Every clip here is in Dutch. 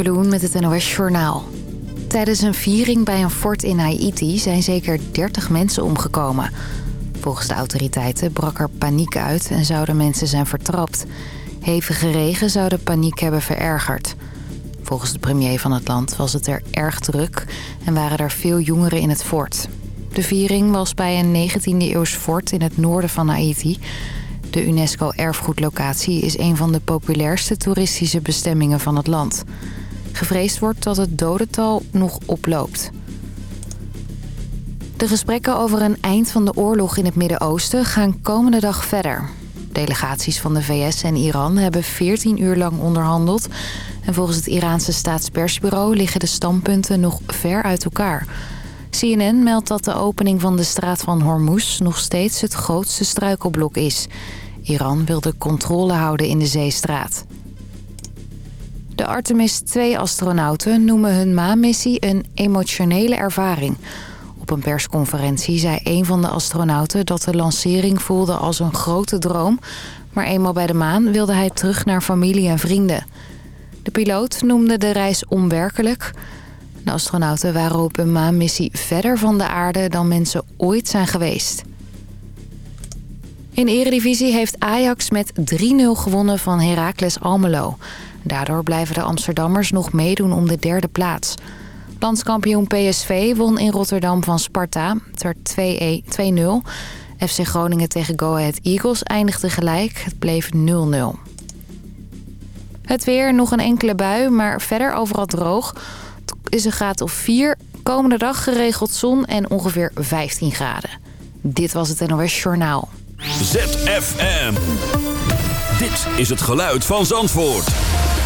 Met het NOS Journaal. Tijdens een viering bij een fort in Haiti zijn zeker 30 mensen omgekomen. Volgens de autoriteiten brak er paniek uit en zouden mensen zijn vertrapt. Hevige regen zou de paniek hebben verergerd. Volgens de premier van het land was het er erg druk en waren er veel jongeren in het fort. De viering was bij een 19e-eeuws fort in het noorden van Haiti. De UNESCO-erfgoedlocatie is een van de populairste toeristische bestemmingen van het land. Gevreesd wordt dat het dodental nog oploopt. De gesprekken over een eind van de oorlog in het Midden-Oosten gaan komende dag verder. Delegaties van de VS en Iran hebben 14 uur lang onderhandeld... en volgens het Iraanse staatspersbureau liggen de standpunten nog ver uit elkaar... CNN meldt dat de opening van de straat van Hormuz nog steeds het grootste struikelblok is. Iran wil de controle houden in de zeestraat. De Artemis 2-astronauten noemen hun maanmissie een emotionele ervaring. Op een persconferentie zei een van de astronauten dat de lancering voelde als een grote droom... maar eenmaal bij de maan wilde hij terug naar familie en vrienden. De piloot noemde de reis onwerkelijk... De astronauten waren op een maanmissie verder van de aarde dan mensen ooit zijn geweest. In Eredivisie heeft Ajax met 3-0 gewonnen van Heracles Almelo. Daardoor blijven de Amsterdammers nog meedoen om de derde plaats. Landskampioen PSV won in Rotterdam van Sparta. Het werd 2-0. FC Groningen tegen Go Ahead Eagles eindigde gelijk. Het bleef 0-0. Het weer, nog een enkele bui, maar verder overal droog is een graad of 4. Komende dag geregeld zon en ongeveer 15 graden. Dit was het NOS Journaal. ZFM. Dit is het geluid van Zandvoort.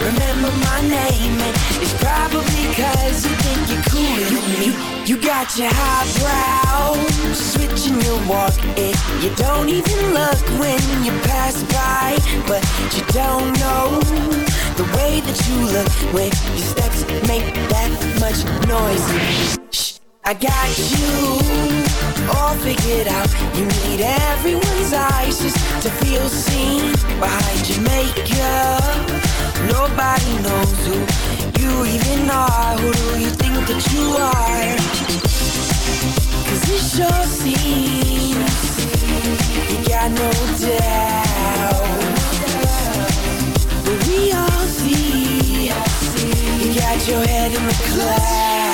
remember my name, and it's probably because you think you're cooler than me. You got your highbrow, switching your walk, and you don't even look when you pass by. But you don't know the way that you look when your steps make that much noise. Shh, I got you all figured out. You need everyone's eyes just to feel seen behind your makeup. Nobody knows who you even are? Who do you think that you are? Cause it sure seems you got no doubt But we all see you got your head in the clouds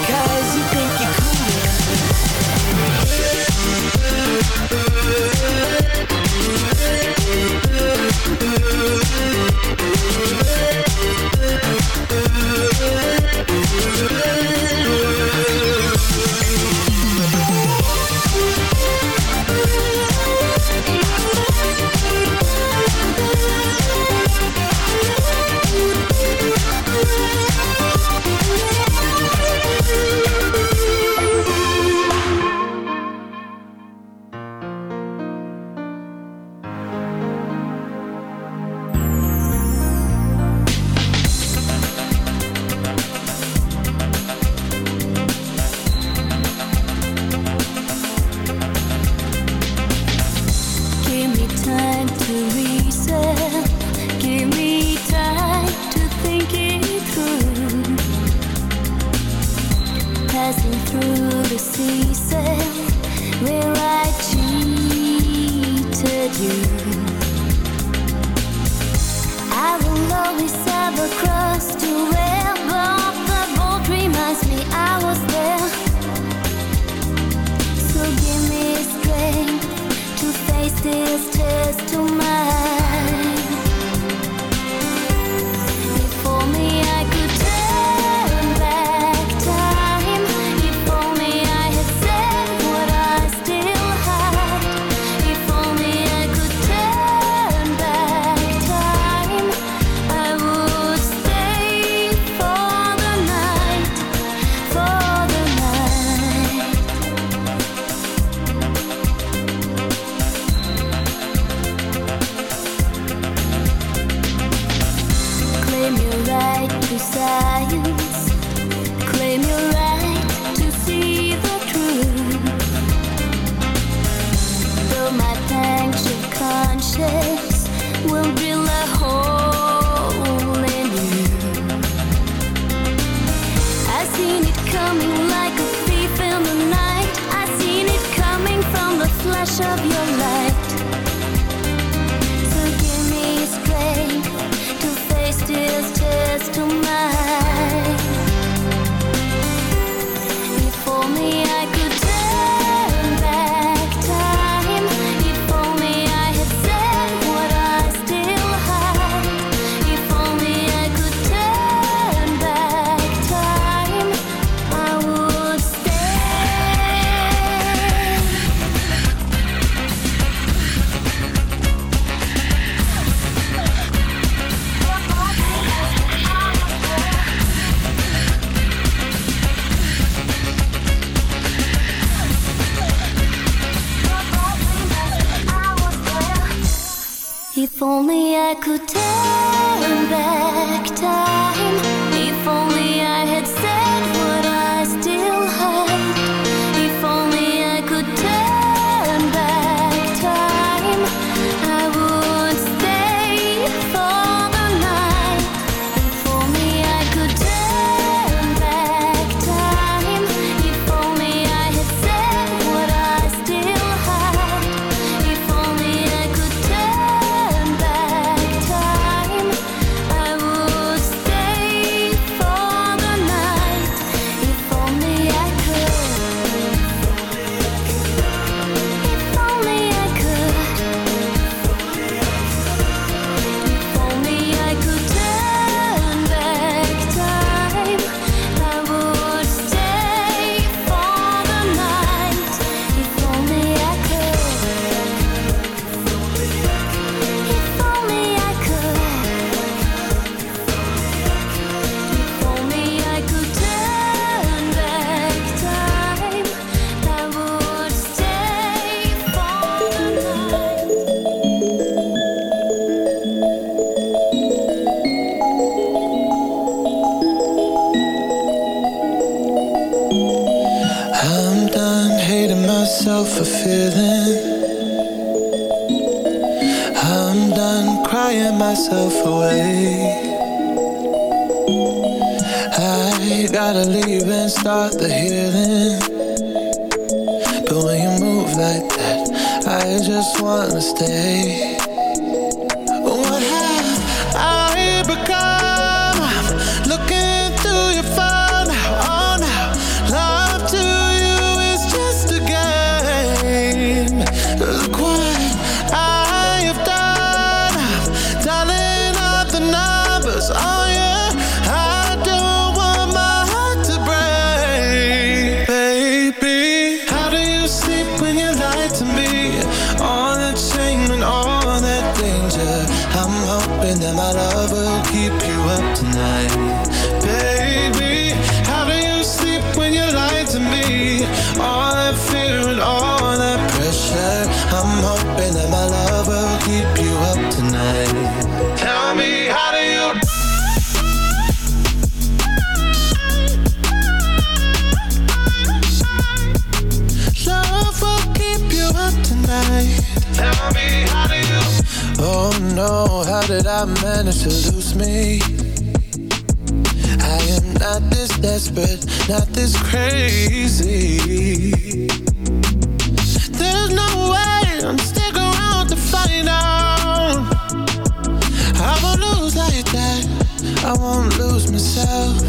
lose myself.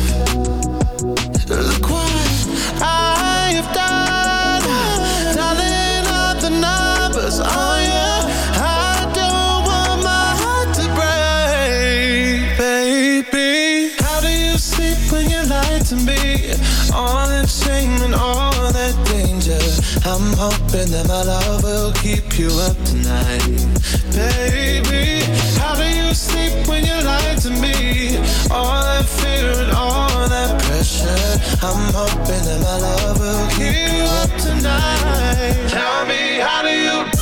Look what I have done. Dialing up the numbers on you. I don't want my heart to break, baby. How do you sleep when you lie to me? All that shame and all that danger. I'm hoping that my love will keep you up tonight, baby. Sleep when you lie to me. All that fear and all that pressure. I'm hoping that my love will tonight. Tell me, how do you?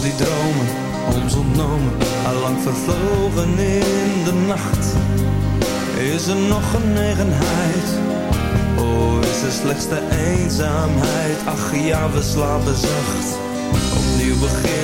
Die dromen ons ontnomen, allang vervlogen in de nacht. Is er nog genegenheid? Oh, is er slechts de eenzaamheid? Ach ja, we slapen zacht. Opnieuw beginnen,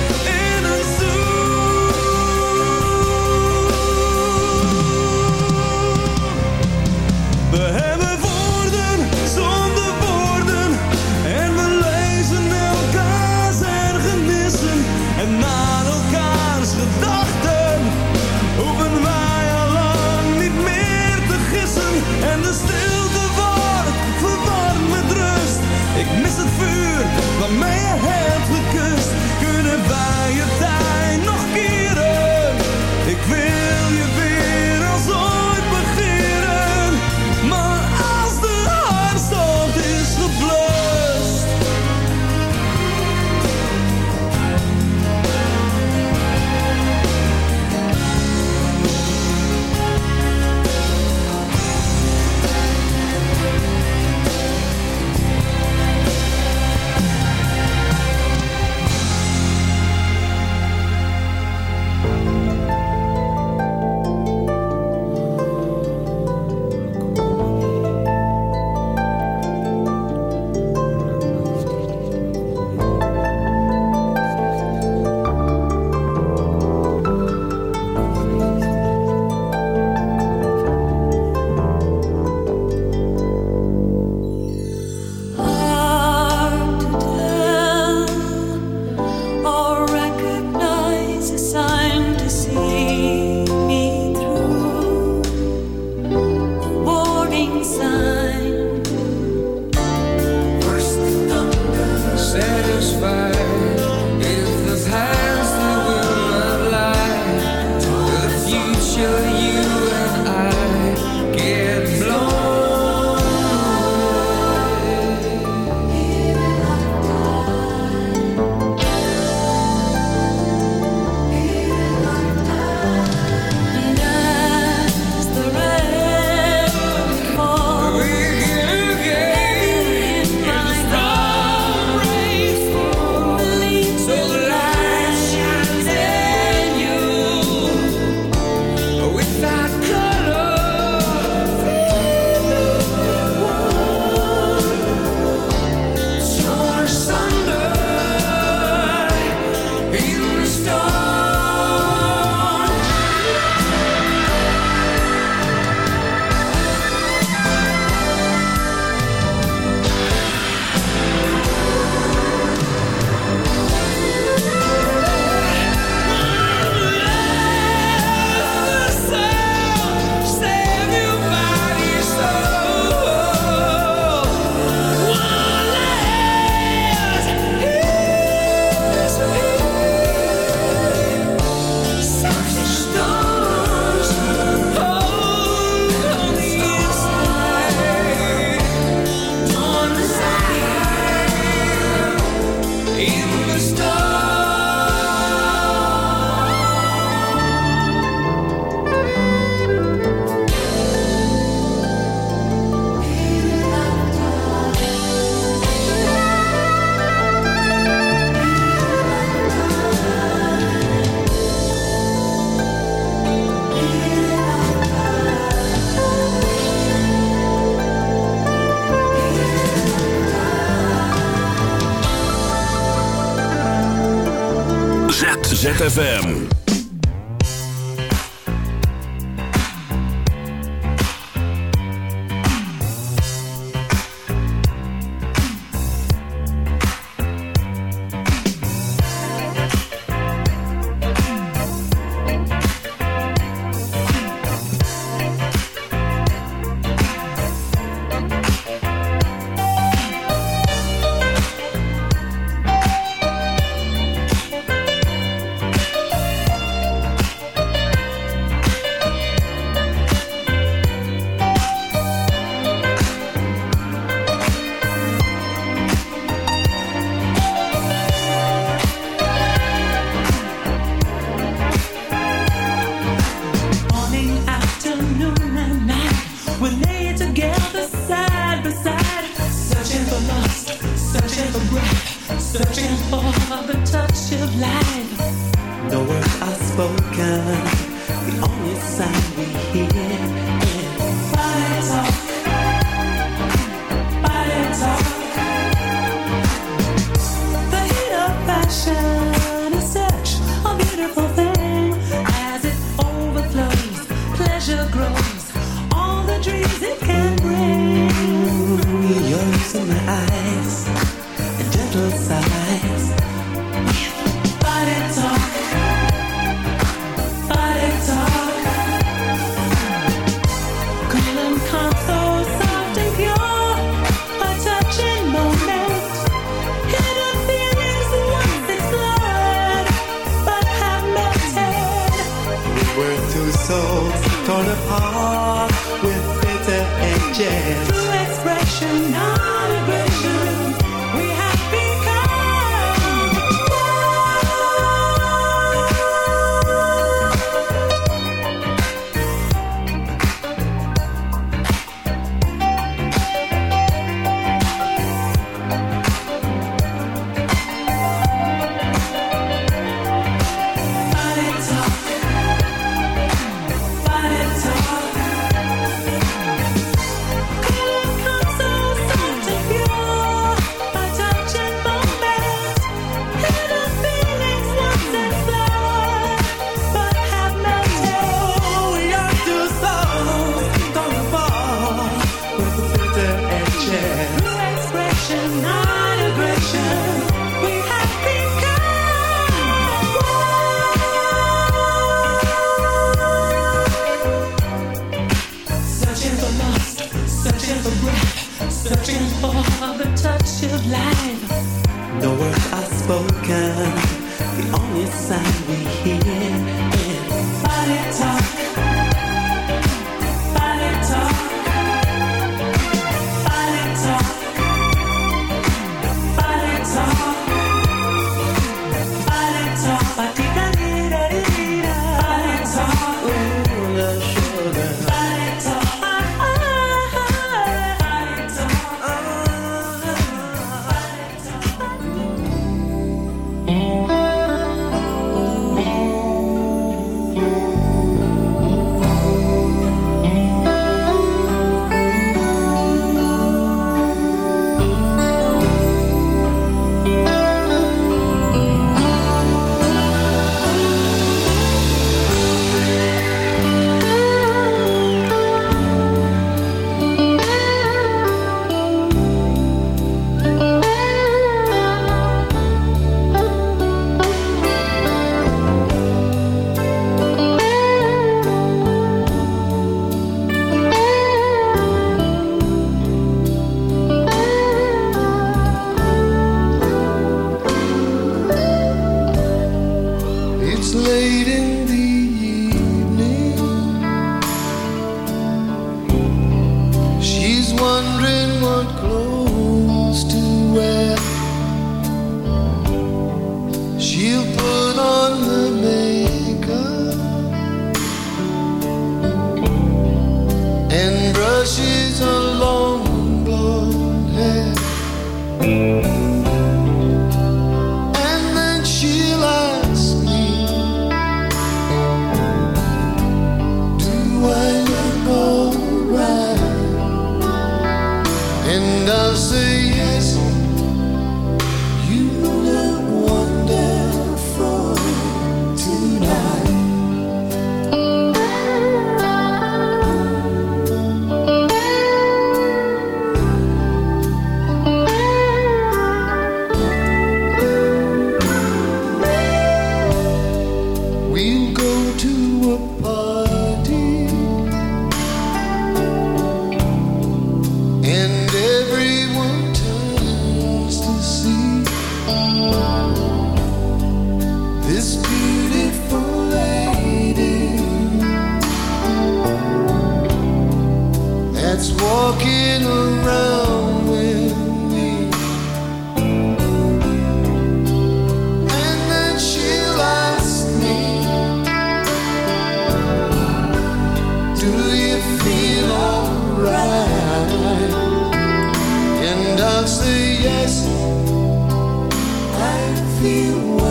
I feel well.